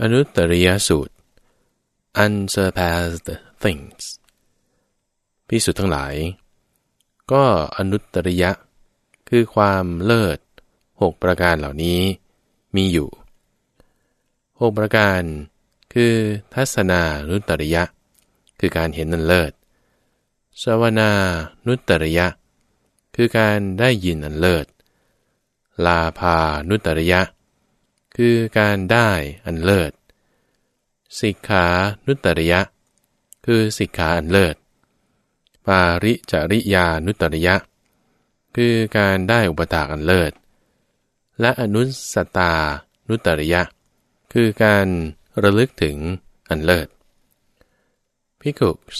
อนุตตริยสูตร unsurpassed things พิสุทั้งหลาย ก็อนุตตริยะ คือความเลิศหกประการเหล่านี้มีอยู่หกประการคือทัศนานุตตริยะ คือการเห็นนันเลิศสวนานุตตริยะ คือการได้ยินอันเลิศ ลาพานุตตริยะ ค คือการได้อันเลิศสิกขานุตริยะ คือสิกขาอันเลิศ ปาริจริยานุตริยะ คือการได้อุปถากอันเลิศ และอนุสตานุตริยะ คือการระลึกถึงอันเลิศ Pickups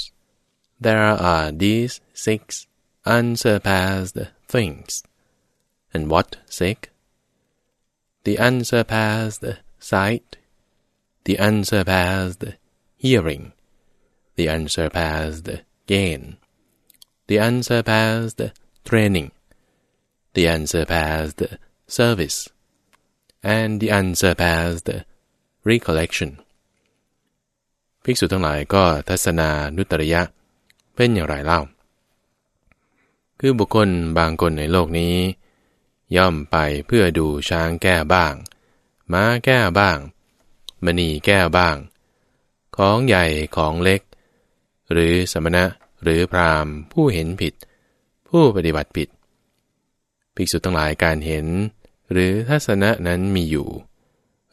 there are these six unsurpassed things and what six the unsurpassed sight, the unsurpassed hearing, the unsurpassed gain, the unsurpassed training, the unsurpassed service, and the unsurpassed recollection ภิกษุทั้งหลายก็ทัศนานุตริยะเป็นอย่างไรเล่า คือบุคคลบางคนในโลกนี้ ย่อมไปเพื่อดูช้างแก้บ้าง ม้าแก้บ้าง มณีแก้บ้าง ของใหญ่ของเล็ก หรือสมณะหรือพรามผู้เห็นผิด ผู้ปฏิบัติผิด ภิกษุทั้งหลายการเห็น หรือทัศนะนั้นมีอยู่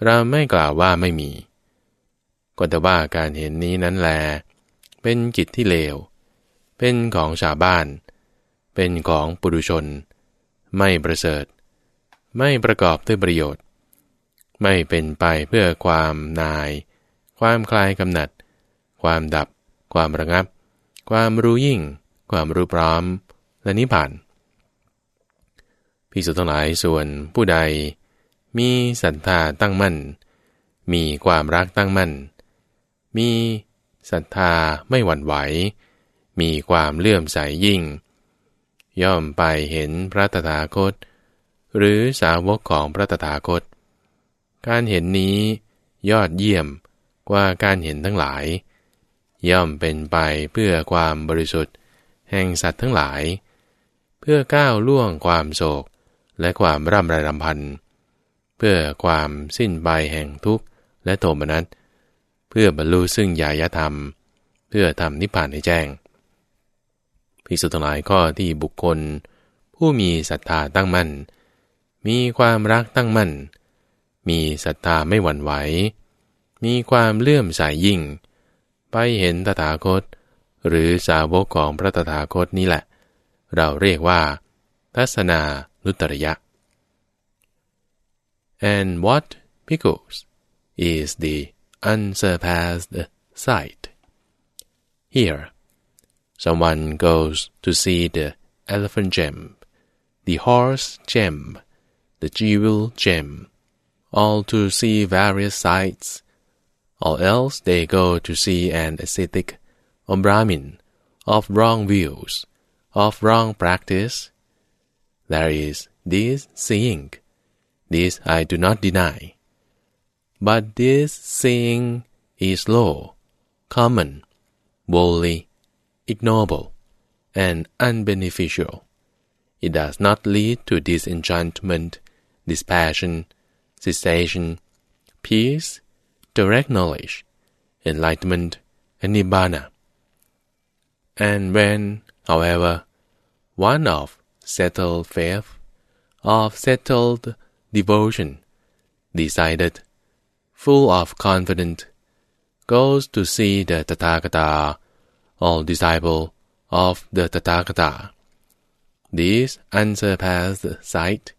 เราไม่กล่าวว่าไม่มีก็แต่ว่าการเห็นนี้นั้นแล เป็นกิจที่เลว เป็นของชาวบ้าน เป็นของปุถุชน ไม่ประเสริฐ ไม่ประกอบด้วยประโยชน์ ไม่เป็นไปเพื่อความนาย ความคลายกำหนัด ความดับ ความระงับ ความรู้ยิ่ง ความรู้พร้อม และนิพพานพิสุทั้งหลายส่วนผู้ใด มีศรัทธาตั้งมั่น มีความรักตั้งมั่น มีศรัทธาไม่หวั่นไหว มีความเลื่อมใสยยิ่ง ย่อมไปเห็นพระตถาคต หรือสาวกของพระตถาคต การเห็นนี้ยอดเยี่ยมกว่าการเห็นทั้งหลาย ย่อมเป็นไปเพื่อความบริสุทธิ์ แห่งสัตว์ทั้งหลาย เพื่อก้าวล่วงความโศกและความร่ำไรรำพัน เพื่อความสิ้นไปแห่งทุกข์และโทมนัสเพื่อบรรลุซึ่งญาญธรรม เพื่อทำนิพพานให้แจ้ง ภิกษุทั้งหลายข้อที่บุคคล ผู้มีศรัทธาตั้งมั่น มีความรักตั้งมั่น มีศรัทธาไม่หวั่นไหว มีความเลื่อมใสยยิ่ง ไปเห็นตถาคต หรือสาวกของพระตถาคตนี่แหละ เราเรียกว่า ทัศนานุตรยะ and what pickles is the unsurpassed sight here Someone goes to see the elephant gem, the horse gem, the jewel gem, all to see various sights, or else they go to see an ascetic or Brahmin of wrong views, of wrong practice. There is this seeing, this I do not deny. But this seeing is low, common, worldly, ignoble, and unbeneficial. It does not lead to disenchantment, dispassion, cessation, peace, direct knowledge, enlightenment, and nibbana. And when, however, one of settled faith, of settled devotion, decided, full of confidence, goes to see the Tathagata all disciple of the Tathagata. This unsurpassed sight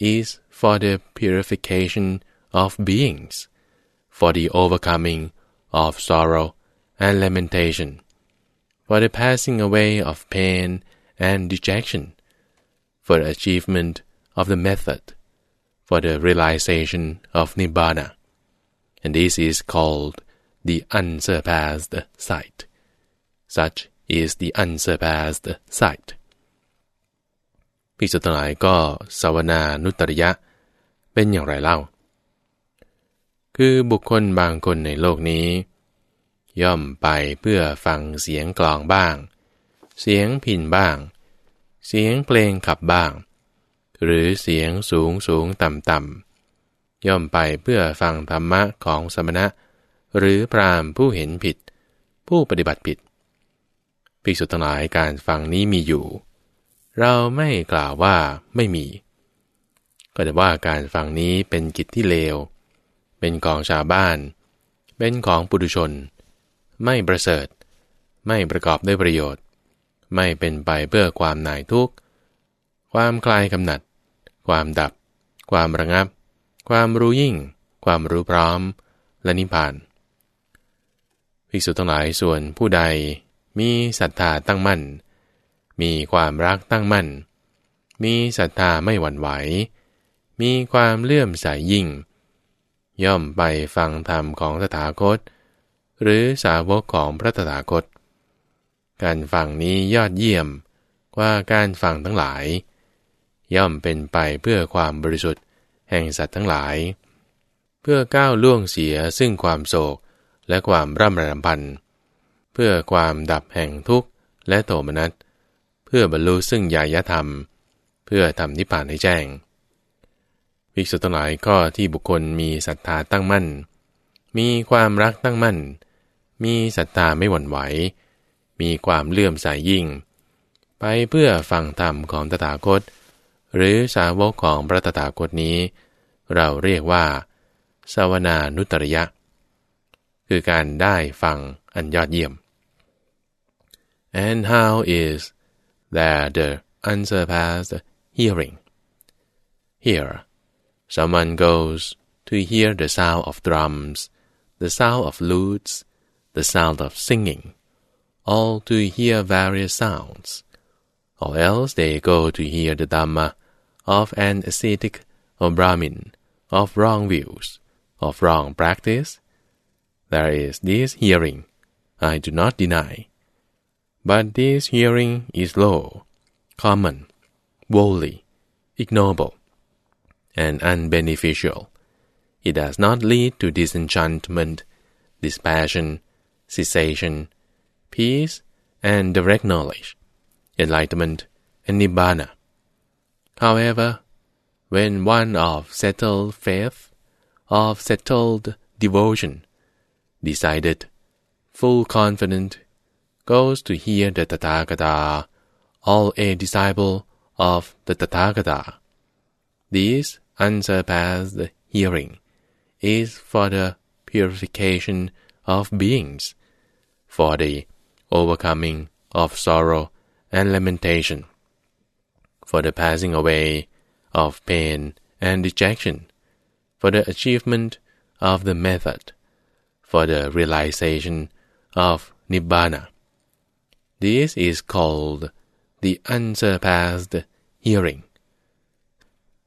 is for the purification of beings, for the overcoming of sorrow and lamentation, for the passing away of pain and dejection, for the achievement of the method, for the realization of Nibbana. And this is called the unsurpassed sight. Such is the unsurpassed sight ภิกษุทั้งหลายก็สวนานุตริยะ เป็นอย่างไรเล่า คือบุคคลบางคนในโลกนี้ ย่อมไปเพื่อฟังเสียงกลองบ้าง เสียงพินบ้าง เสียงเพลงขับบ้าง หรือเสียงสูงสูงต่ำต่ำย่อมไปเพื่อฟังธรรมะของสมณะ หรือพรามผู้เห็นผิด ผู้ปฏิบัติผิด ภิกษุทั้งหลายการฟังนี้มีอยู่ เราไม่กล่าวว่าไม่มี ก็แต่ว่าการฟังนี้เป็นกิจที่เลว เป็นของชาวบ้าน เป็นของปุถุชน ไม่ประเสริฐ ไม่ประกอบด้วยประโยชน์ ไม่เป็นไปเพื่อความหน่ายทุกข์ ความคลายกำหนัด ความดับ ความระงับ ความรู้ยิ่ง ความรู้พร้อม และนิพพานภิกษุทั้งหลายส่วนผู้ใด มีศรัทธาตั้งมั่น มีความรักตั้งมั่น มีศรัทธาไม่หวั่นไหว มีความเลื่อมใสยยิ่ง ย่อมไปฟังธรรมของตถาคต หรือสาวกของพระตถาคต การฟังนี้ยอดเยี่ยมกว่าการฟังทั้งหลาย ย่อมเป็นไปเพื่อความบริสุทธิ์แห่งสัตว์ทั้งหลาย เพื่อก้าวล่วงเสียซึ่งความโศกและความร่ำไรรำพันธ์ เพื่อความดับแห่งทุกข์และโทมนัส เพื่อบรรลุซึ่งญาญธรรม เพื่อทำนิพพานให้แจ้งภิกษุทั้งหลายก็ที่บุคคลมีศรัทธาตั้งมั่น มีความรักตั้งมั่น มีศรัทธาไม่หวั่นไหว มีความเลื่อมใสยยิ่ง ไปเพื่อฟังธรรมของตถาคต หรือสาวกของพระตถาคตนี้ เราเรียกว่าสวนานุตริยะ คือการได้ฟังอันยอดเยี่ยม and how is there the unsurpassed hearing? Here, someone goes to hear the sound of drums, the sound of lutes, the sound of singing, all to hear various sounds, or else they go to hear the Dhamma of an ascetic or Brahmin, of wrong views, of wrong practice. There is this hearing, I do not deny. But this hearing is low, common, worldly, ignoble, and unbeneficial. It does not lead to disenchantment, dispassion, cessation, peace, and direct knowledge, enlightenment, and nibbana. However, when one of settled faith, of settled devotion, decided, full confident, goes to hear the Tathagata, all a disciple of the Tathagata. This unsurpassed hearing is for the purification of beings, for the overcoming of sorrow and lamentation, for the passing away of pain and dejection, for the achievement of the method, for the realization of Nibbana. This is called the unsurpassed hearing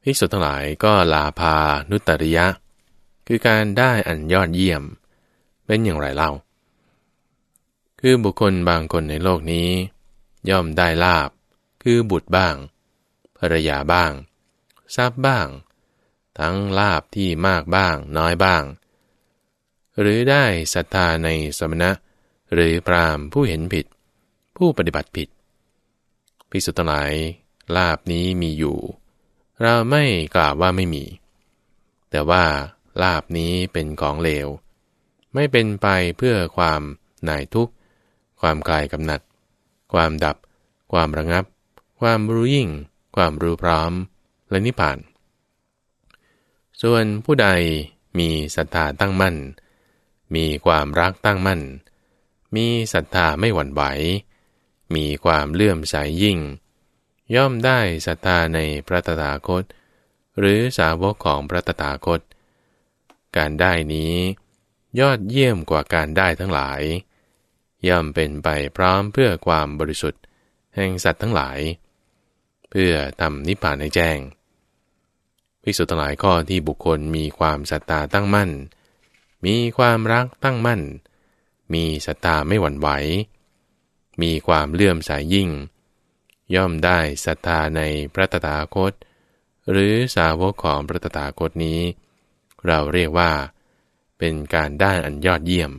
ภิกษุทั้งหลายก็ลาพานุตริยะ คือการได้อันยอดเยี่ยม เป็นอย่างไรเล่า คือบุคคลบางคนในโลกนี้ ย่อมได้ลาบ คือบุตรบ้างภรรยาบ้าง ทรัพย์บ้าง ทั้งลาบที่มากบ้างน้อยบ้าง หรือได้ศรัทธาในสมณะ หรือพรามผู้เห็นผิด ผู้ปฏิบัติผิดภิกษุทั้งหลายลาบนี้มีอยู่ เราไม่กล่าวว่าไม่มี แต่ว่าลาบนี้เป็นของเลว ไม่เป็นไปเพื่อความหน่ายทุกข์ ความคลายกำหนัด ความดับ ความระงับ ความรู้ยิ่ง ความรู้พร้อม และนิพพาน ส่วนผู้ใดมีศรัทธาตั้งมั่น มีความรักตั้งมั่น มีศรัทธาไม่หวั่นไหว มีความเลื่อมใสยยิ่ง ย่อมได้ศรัทธาในพระตถาคต หรือสาวกของพระตถาคต การได้นี้ ยอดเยี่ยมกว่าการได้ทั้งหลาย ย่อมเป็นไปพร้อมเพื่อความบริสุทธิ์ แห่งสัตว์ทั้งหลาย เพื่อทำนิพพานให้แจ้งภิกษุทั้งหลายข้อที่บุคคลมีความศรัทธาตั้งมั่น มีความรักตั้งมั่น มีศรัทธาไม่หวั่นไหว มีความเลื่อมใสยยิ่ง ย่อมได้ศรัทธาในพระตถาคต หรือสาวกของพระตถาคตนี้ เราเรียกว่า เป็นการได้อันยอดเยี่ยม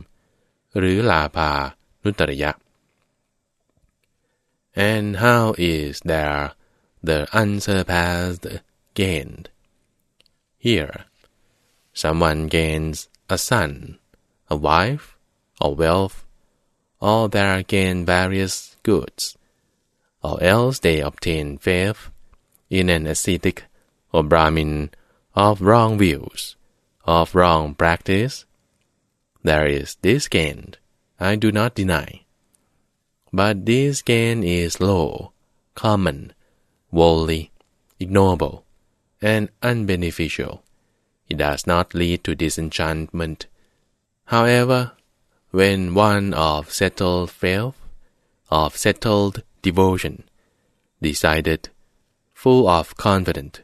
หรือลาภานุตรยะ and how is there the unsurpassed gained here someone gains a son a wife or wealth or there gain various goods or else they obtain faith in an ascetic or Brahmin of wrong views of wrong practice, there is this gain, I do not deny. But this gain is low, common, worldly, ignoble, and unbeneficial. It does not lead to disenchantment. However, when one of settled faith, of settled devotion, decided, full of confidence,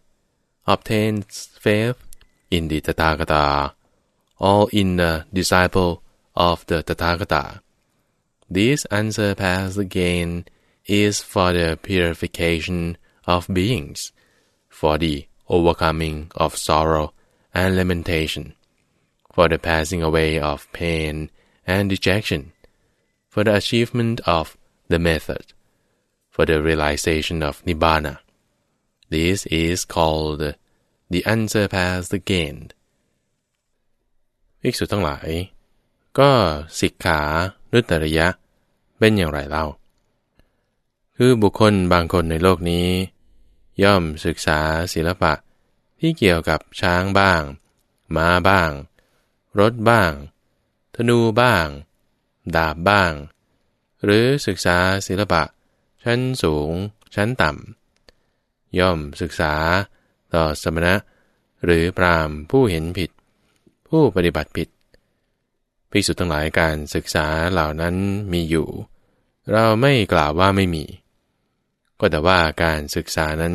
obtains faith in the Tathagata, or in the disciple of the Tathagata. This unsurpassed gain is for the purification of beings, for the overcoming of sorrow and lamentation, for the passing away of pain and dejection, for the achievement of the method, for the realization of Nibbana. This is called the unsurpassed gain ภิกษุทั้งหลาย ก็สิกขานุตริยะ เป็นอย่างไรเล่า คือบุคคลบางคนในโลกนี้ ย่อมศึกษาศิลปะที่เกี่ยวกับช้างบ้าง ม้าบ้าง รถบ้าง ธนูบ้าง ดาบบ้าง หรือศึกษาศิลปะ ชั้นสูง ชั้นต่ำ ย่อมศึกษาต่อสมณะ หรือพรามผู้เห็นผิด ผู้ปฏิบัติผิดภิกษุทั้งหลายการศึกษาเหล่านั้นมีอยู่ เราไม่กล่าวว่าไม่มี ก็แต่ว่าการศึกษานั้น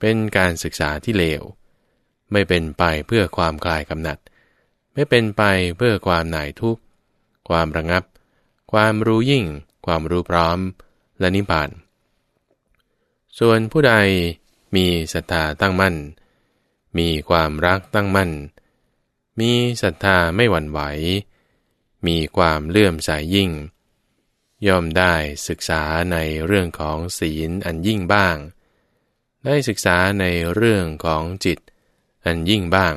เป็นการศึกษาที่เลว ไม่เป็นไปเพื่อความคลายกำหนัด ไม่เป็นไปเพื่อความหน่ายทุกข์ ความระงับ ความรู้ยิ่ง ความรู้พร้อม และนิพพาน ส่วนผู้ใดมีศรัทธาตั้งมั่น มีความรักตั้งมั่น มีศรัทธาไม่หวั่นไหว มีความเลื่อมใสยยิ่ง ย่อมได้ศึกษาในเรื่องของศีลอันยิ่งบ้าง ได้ศึกษาในเรื่องของจิตอันยิ่งบ้าง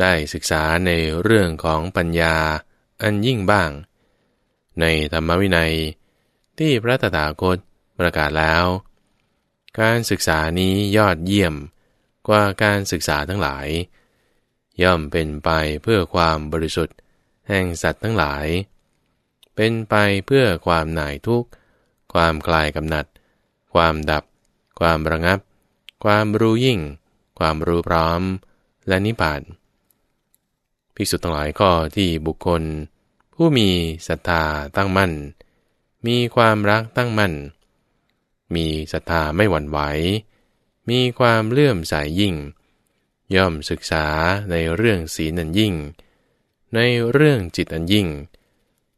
ได้ศึกษาในเรื่องของปัญญาอันยิ่งบ้าง ในธรรมวินัยที่พระตถาคตประกาศแล้ว การศึกษานี้ยอดเยี่ยมกว่าการศึกษาทั้งหลาย ย่อมเป็นไปเพื่อความบริสุทธิ์แห่งสัตว์ทั้งหลาย เป็นไปเพื่อความหน่ายทุกข์ ความคลายกำหนัด ความดับ ความระงับ ความรู้ยิ่ง ความรู้พร้อม และนิพพาน ภิกษุทั้งหลายก็ที่บุคคล ผู้มีศรัทธาตั้งมั่น มีความรักตั้งมั่น มีศรัทธาไม่หวั่นไหว มีความเลื่อมใสยยิ่ง ย่อมศึกษาในเรื่องศีลอันยิ่ง ในเรื่องจิตอันยิ่ง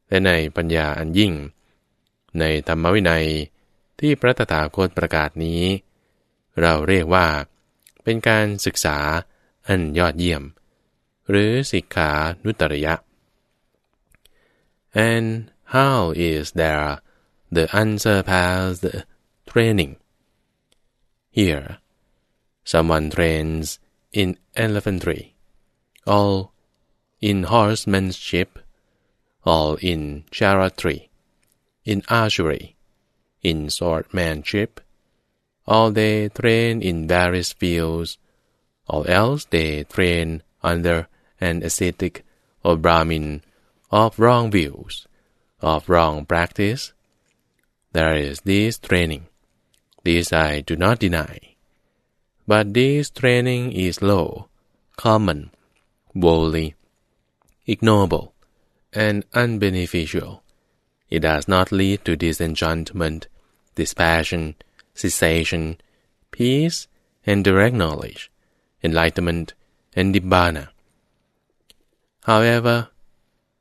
และในปัญญาอันยิ่ง ในธรรมวินัยที่พระตถาคตประกาศนี้ เราเรียกว่า เป็นการศึกษาอันยอดเยี่ยม หรือสิกขานุตริยะ and how is there the unsurpassed training. Here, someone trains in elephantry, all in horsemanship, all in chariotry, in archery, in swordmanship, all they train in various fields, or else they train under an ascetic or Brahmin of wrong views, of wrong practice. There is this training This I do not deny. But this training is low, common, worldly, ignoble, and unbeneficial. It does not lead to disenchantment, dispassion, cessation, peace, and direct knowledge, enlightenment, and nibbana. However,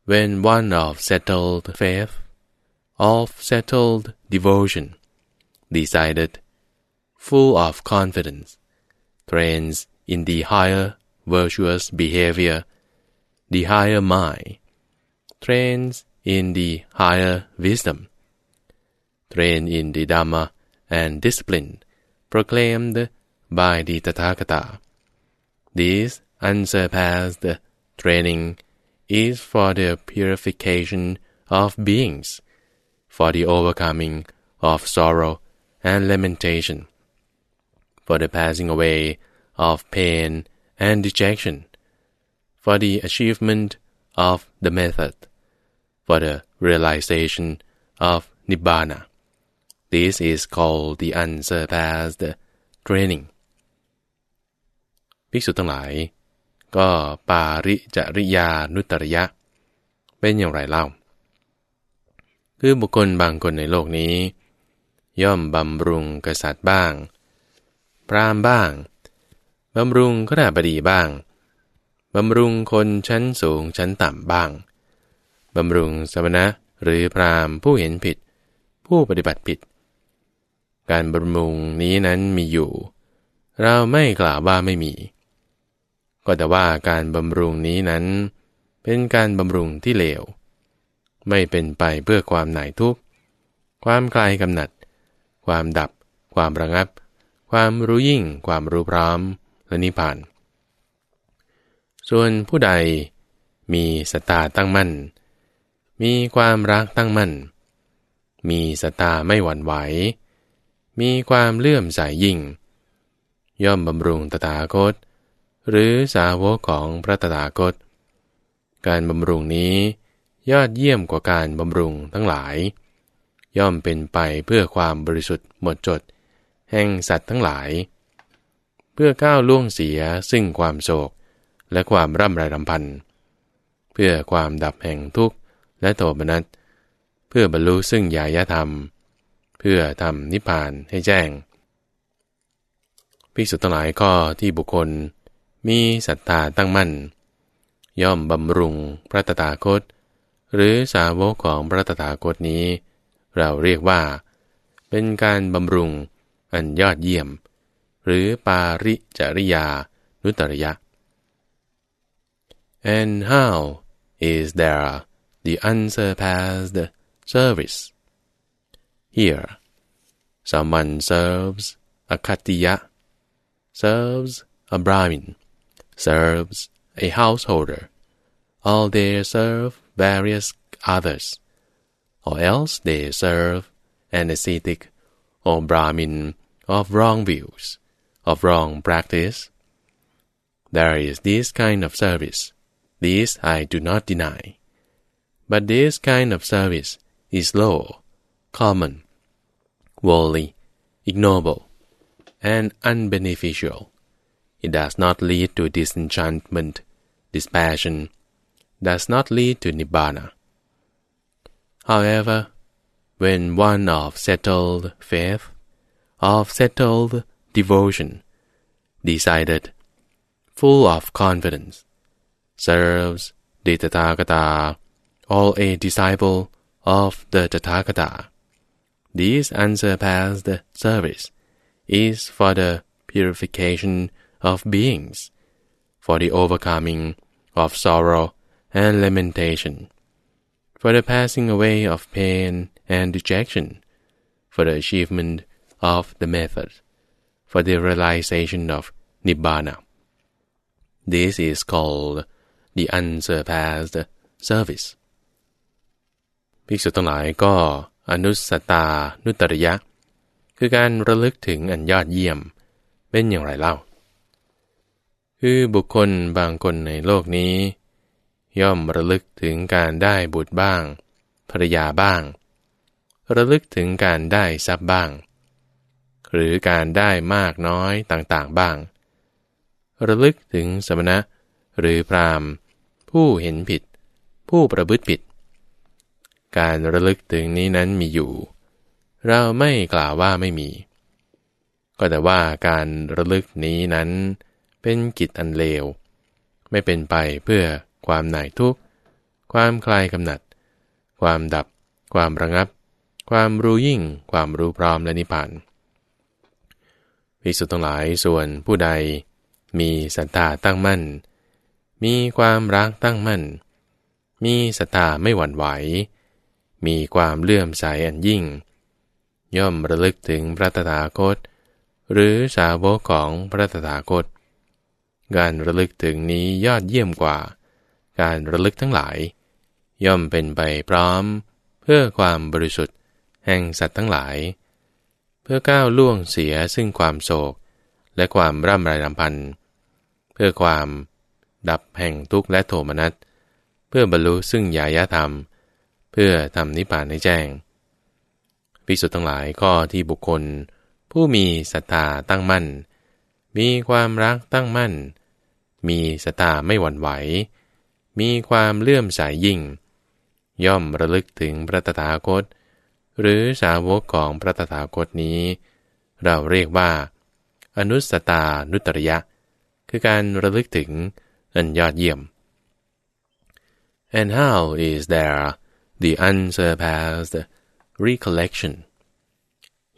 when one of settled faith, of settled devotion, decided, full of confidence, trains in the higher virtuous behavior, the higher mind, trains in the higher wisdom, trained in the Dhamma and discipline proclaimed by the Tathagata. This unsurpassed training is for the purification of beings, for the overcoming of sorrow and lamentation, for the passing away of pain and dejection, for the achievement of the method, for the realization of Nibbana. This is called the unsurpassed training ภิกษุทั้งหลาย ก็ปาริจริยานุตรยะ เป็นอย่างไรเล่า คือบุคคลบางคนในโลกนี้ ย่อมบำรุงกษัตริย์บ้าง พรามบ้าง บำรุงขราบดีบ้าง บำรุงคนชั้นสูงชั้นต่ำบ้าง บำรุงสมณะหรือพรามผู้เห็นผิด ผู้ปฏิบัติผิด การบำรุงนี้นั้นมีอยู่ เราไม่กล่าวว่าไม่มี ก็แต่ว่าการบำรุงนี้นั้น เป็นการบำรุงที่เลว ไม่เป็นไปเพื่อความหน่ายทุกข์ ความคลายกำหนัด ความดับ ความระงับ ความรู้ยิ่ง ความรู้พร้อม และนิพพาน ส่วนผู้ใดมีสตาตั้งมั่น มีความรักตั้งมั่น มีสตาไม่หวั่นไหว มีความเลื่อมใสยยิ่ง ย่อมบำรุงตถาคต หรือสาวกของพระตถาคต การบำรุงนี้ยอดเยี่ยมกว่าการบำรุงทั้งหลาย ย่อมเป็นไปเพื่อความบริสุทธิ์หมดจด แห่งสัตว์ทั้งหลาย เพื่อก้าวล่วงเสียซึ่งความโศกและความร่ำไรรำพัน เพื่อความดับแห่งทุกข์และโทมนัส เพื่อบรรลุซึ่งญาญธรรม เพื่อทำนิพพานให้แจ้งภิกษุทั้งหลายก็ที่บุคคล มีศรัทธาตั้งมั่น ย่อมบำรุงพระตถาคต หรือสาวกของพระตถาคตนี้ เราเรียกว่า เป็นการบำรุงอันยอดเยี่ยม หรือปาริจริยานุตริยะ and how is there the unsurpassed service here someone serves a katiya serves a brahmin serves a householder, or they serve various others, or else they serve an ascetic or Brahmin of wrong views, of wrong practice. There is this kind of service, this I do not deny. But this kind of service is low, common, worldly, ignoble, and unbeneficial. It does not lead to disenchantment, dispassion, does not lead to nibbana. However, when one of settled faith, of settled devotion, decided, full of confidence, serves the Tathagata, or a disciple of the Tathagata, this unsurpassed service is for the purification of beings, for the overcoming of sorrow and lamentation, for the passing away of pain and dejection, for the achievement of the method, for the realization of nibbana. This is called the unsurpassed service ภิกษุทั้งหลายก็อนุสตานุตริยะ คือการระลึกถึงอันยอดเยี่ยม เป็นอย่างไรเล่า คือบุคคลบางคนในโลกนี้ ย่อมระลึกถึงการได้บุตรบ้างภรรยาบ้าง ระลึกถึงการได้ทรัพย์บ้าง หรือการได้มากน้อยต่างๆบ้าง ระลึกถึงสมณะหรือพรามผู้เห็นผิด ผู้ประพฤติผิด การระลึกถึงนี้นั้นมีอยู่ เราไม่กล่าวว่าไม่มี ก็แต่ว่าการระลึกนี้นั้น เป็นกิจอันเลว ไม่เป็นไปเพื่อความหน่ายทุกข์ ความคลายกำหนัด ความดับ ความระงับ ความรู้ยิ่ง ความรู้พร้อมและนิพพานวิสุทธ์ทั้งหลายส่วนผู้ใด มีศรัทธาตั้งมั่น มีความรักตั้งมั่น มีศรัทธาไม่หวั่นไหว มีความเลื่อมใสอันยิ่ง ย่อมระลึกถึงพระตถาคต หรือสาวกของพระตถาคต การระลึกถึงนี้ยอดเยี่ยมกว่า การระลึกทั้งหลาย ย่อมเป็นไปพร้อม เพื่อความบริสุทธิ์ แห่งสัตว์ทั้งหลาย เพื่อก้าวล่วงเสียซึ่งความโศก และความร่ำไรรำพัน เพื่อความดับแห่งทุกข์และโทมนัส เพื่อบรรลุซึ่งญายธรรม เพื่อทำนิพพานให้แจ้งพิสุทธ์ทั้งหลายก็ที่บุคคล ผู้มีศรัทธาตั้งมั่น มีความรักตั้งมั่น มีศรัทธาไม่หวั่นไหว มีความเลื่อมใสยยิ่ง ย่อมระลึกถึงพระตถาคต หรือสาวกของพระตถาคตนี้ เราเรียกว่า อนุสตานุตริยะ คือการระลึกถึงอันยอดเยี่ยม and how is there the unsurpassed recollection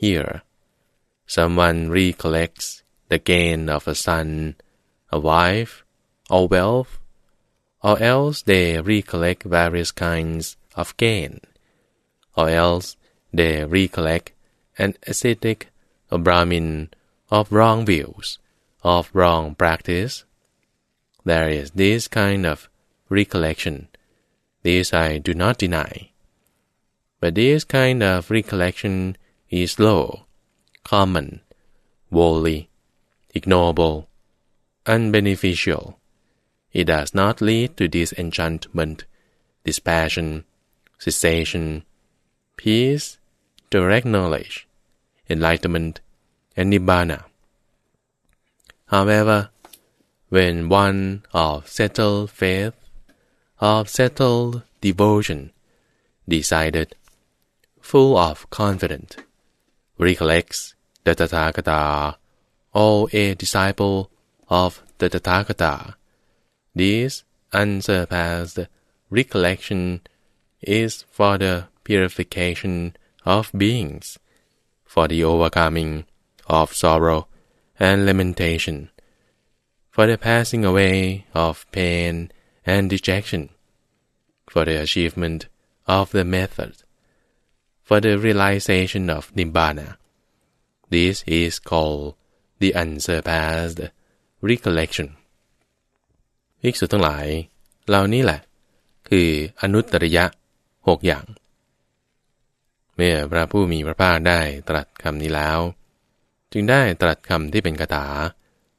here someone recollects the gain of a son a wife or wealth or else they recollect various kinds of gain or else they recollect an ascetic a Brahmin of wrong views of wrong practice there is this kind of recollection. This I do not deny. But this kind of recollection is low, common, worldly, ignoble, unbeneficial. It does not lead to disenchantment, dispassion, cessation, peace, direct knowledge, enlightenment, and nibbana. However, when one of settled faith, of settled devotion, decided, full of confidence, recollects the Tathagata, or a disciple of the Tathagata, this unsurpassed recollection is for the purification of beings, for the overcoming of sorrow and lamentation, for the passing away of pain and dejection, for the achievement of the method, for the realization of nibbana. This is called the unsurpassed recollection ภิกษุทั้งหลาย เหล่านี้แหละ คืออนุตตริยะหกอย่าง เมื่อพระผู้มีพระภาคได้ตรัสคำนี้แล้ว จึงได้ตรัสคำที่เป็นคาถา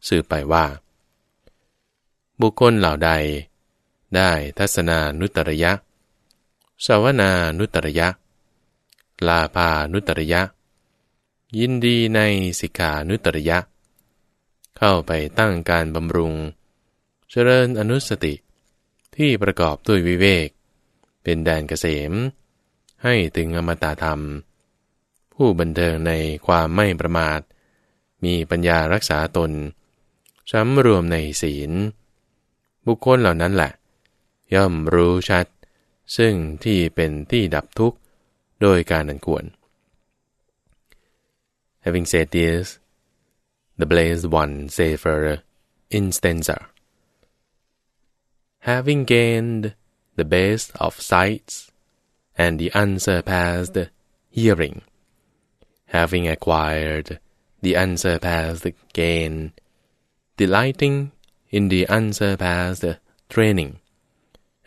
สืบไปว่า บุคคลเหล่าใด ได้ทัศนานุตรยะสาวนานุตรยะ ลาภานุตรยะ ยินดีในสิกขานุตรยะ เข้าไปตั้งการบำรุง เจริญอนุสติ ที่ประกอบด้วยวิเวก เป็นแดนเกษม ให้ถึงอมตะธรรม ผู้บันเทิงในความไม่ประมาท มีปัญญารักษาตนสำรวมในศีล บุคคลเหล่านั้นแหละ ย่อมรู้ชัด ซึ่งที่เป็นที่ดับทุกข์โดยการนันควร Having said this, the blessed one say further in stanza, having gained the best of sights and the unsurpassed hearing, having acquired the unsurpassed gain, delighting in the unsurpassed training,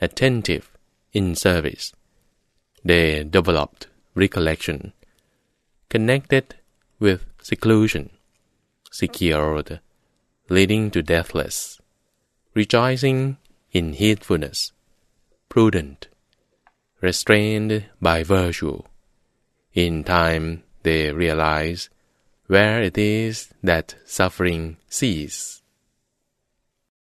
attentive in service. They developed recollection, connected with seclusion, secured, leading to deathless, rejoicing in heedfulness, prudent, restrained by virtue. In time they realize where it is that suffering ceases